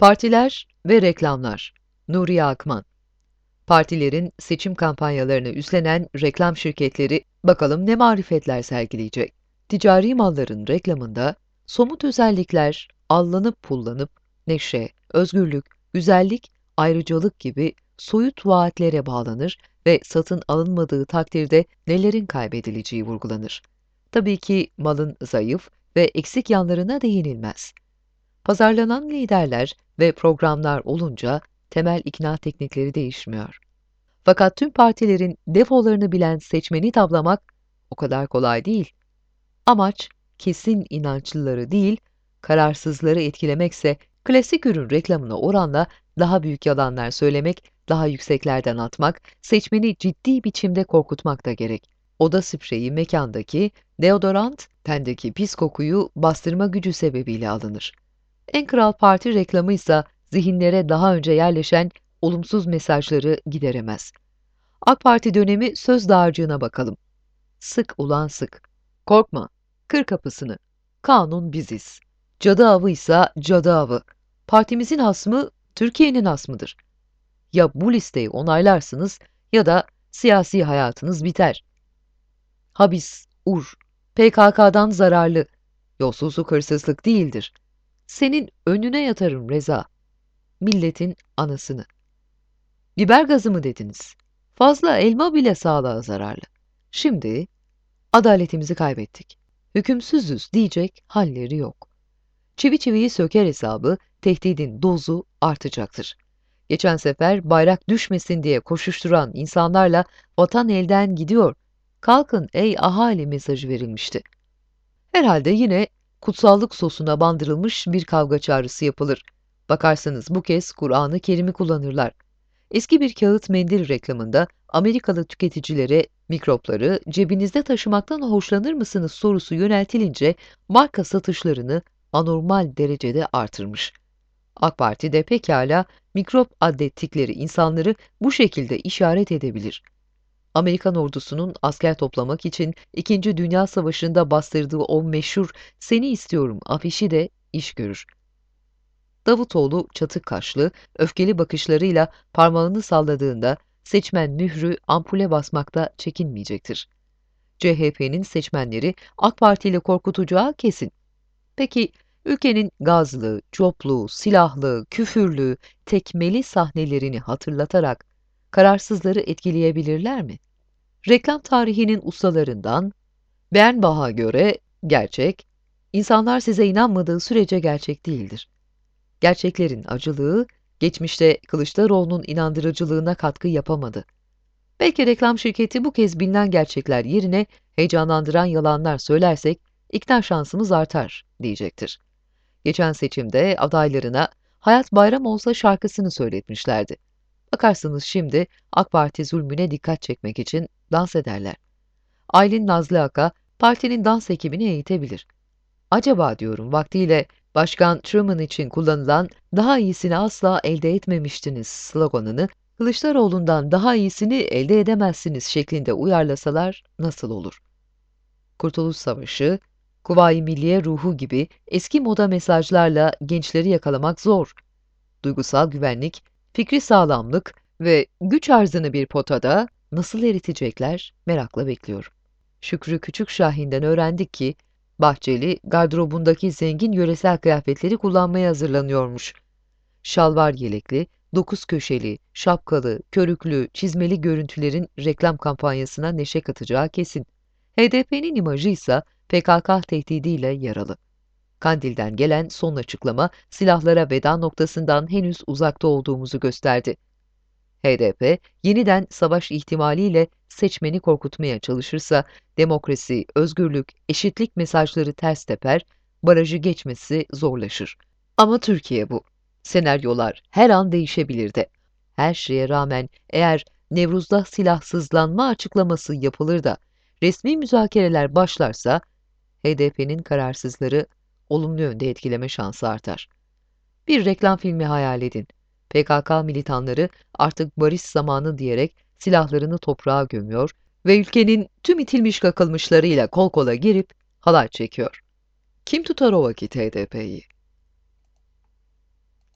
Partiler ve reklamlar. Nuriye Akman. Partilerin seçim kampanyalarını üstlenen reklam şirketleri bakalım ne marifetler sergileyecek. Ticari malların reklamında somut özellikler allanıp pullanıp neşe, özgürlük, güzellik, ayrıcalık gibi soyut vaatlere bağlanır ve satın alınmadığı takdirde nelerin kaybedileceği vurgulanır. Tabii ki malın zayıf ve eksik yanlarına değinilmez. Pazarlanan liderler ve programlar olunca temel ikna teknikleri değişmiyor. Fakat tüm partilerin defolarını bilen seçmeni tavlamak o kadar kolay değil. Amaç kesin inançlıları değil, kararsızları etkilemekse klasik ürün reklamına oranla daha büyük yalanlar söylemek, daha yükseklerden atmak, seçmeni ciddi biçimde korkutmak da gerek. Oda spreyi mekandaki, deodorant tendeki pis kokuyu bastırma gücü sebebiyle alınır. En kral parti reklamı ise zihinlere daha önce yerleşen olumsuz mesajları gideremez. AK Parti dönemi söz dağarcığına bakalım. Sık ulan sık. Korkma. Kır kapısını. Kanun biziz. Cadı avı ise cadı avı. Partimizin hasmı Türkiye'nin hasmıdır. Ya bu listeyi onaylarsınız ya da siyasi hayatınız biter. Habis, ur, PKK'dan zararlı. Yolsuzluk hırsızlık değildir. Senin önüne yatarım Reza. Milletin anasını. Biber gazı mı dediniz? Fazla elma bile sağlığa zararlı. Şimdi adaletimizi kaybettik. Hükümsüzüz diyecek halleri yok. Çivi çiviyi söker hesabı, tehdidin dozu artacaktır. Geçen sefer bayrak düşmesin diye koşuşturan insanlarla vatan elden gidiyor, kalkın ey ahali mesajı verilmişti. Herhalde yine kutsallık sosuna bandırılmış bir kavga çağrısı yapılır. Bakarsanız bu kez Kur'an-ı Kerim'i kullanırlar. Eski bir kağıt mendil reklamında Amerikalı tüketicilere mikropları cebinizde taşımaktan hoşlanır mısınız sorusu yöneltilince marka satışlarını anormal derecede artırmış. AK Parti de pekala mikrop adettikleri insanları bu şekilde işaret edebilir. Amerikan ordusunun asker toplamak için İkinci Dünya Savaşı'nda bastırdığı o meşhur "Seni istiyorum" afişi de iş görür. Davutoğlu çatık kaşlı, öfkeli bakışlarıyla parmağını salladığında seçmen mührü ampule basmakta çekinmeyecektir. CHP'nin seçmenleri AK Parti ile korkutacağı kesin. Peki ülkenin gazlı, coplu, silahlı, küfürlü, tekmeli sahnelerini hatırlatarak kararsızları etkileyebilirler mi? Reklam tarihinin ustalarından Bernbach'a göre gerçek, insanlar size inanmadığı sürece gerçek değildir. Gerçeklerin acılığı, geçmişte Kılıçdaroğlu'nun inandırıcılığına katkı yapamadı. Belki reklam şirketi bu kez bilinen gerçekler yerine heyecanlandıran yalanlar söylersek ikna şansımız artar diyecektir. Geçen seçimde adaylarına Hayat Bayram olsa şarkısını söyletmişlerdi. Bakarsınız şimdi AK Parti zulmüne dikkat çekmek için dans ederler. Aylin Nazlı Aka partinin dans ekibini eğitebilir. Acaba diyorum vaktiyle Başkan Truman için kullanılan daha iyisini asla elde etmemiştiniz sloganını Kılıçdaroğlu'ndan daha iyisini elde edemezsiniz şeklinde uyarlasalar nasıl olur? Kurtuluş Savaşı, Kuvayi Milliye ruhu gibi eski moda mesajlarla gençleri yakalamak zor. Duygusal güvenlik, fikri sağlamlık ve güç arzını bir potada nasıl eritecekler merakla bekliyorum. Şükrü Küçük Şahin'den öğrendik ki Bahçeli, gardırobundaki zengin yöresel kıyafetleri kullanmaya hazırlanıyormuş. Şalvar yelekli, dokuz köşeli, şapkalı, körüklü, çizmeli görüntülerin reklam kampanyasına neşe katacağı kesin. HDP'nin imajı ise PKK tehdidiyle yaralı. Kandil'den gelen son açıklama silahlara veda noktasından henüz uzakta olduğumuzu gösterdi. HDP yeniden savaş ihtimaliyle seçmeni korkutmaya çalışırsa demokrasi, özgürlük, eşitlik mesajları ters teper, barajı geçmesi zorlaşır. Ama Türkiye bu. Senaryolar her an değişebilir de. Her şeye rağmen eğer Nevruz'da silahsızlanma açıklaması yapılır da resmi müzakereler başlarsa HDP'nin kararsızları olumlu yönde etkileme şansı artar. Bir reklam filmi hayal edin. PKK militanları artık barış zamanı diyerek silahlarını toprağa gömüyor ve ülkenin tüm itilmiş kakılmışlarıyla kol kola girip halay çekiyor. Kim tutar o vakit HDP'yi?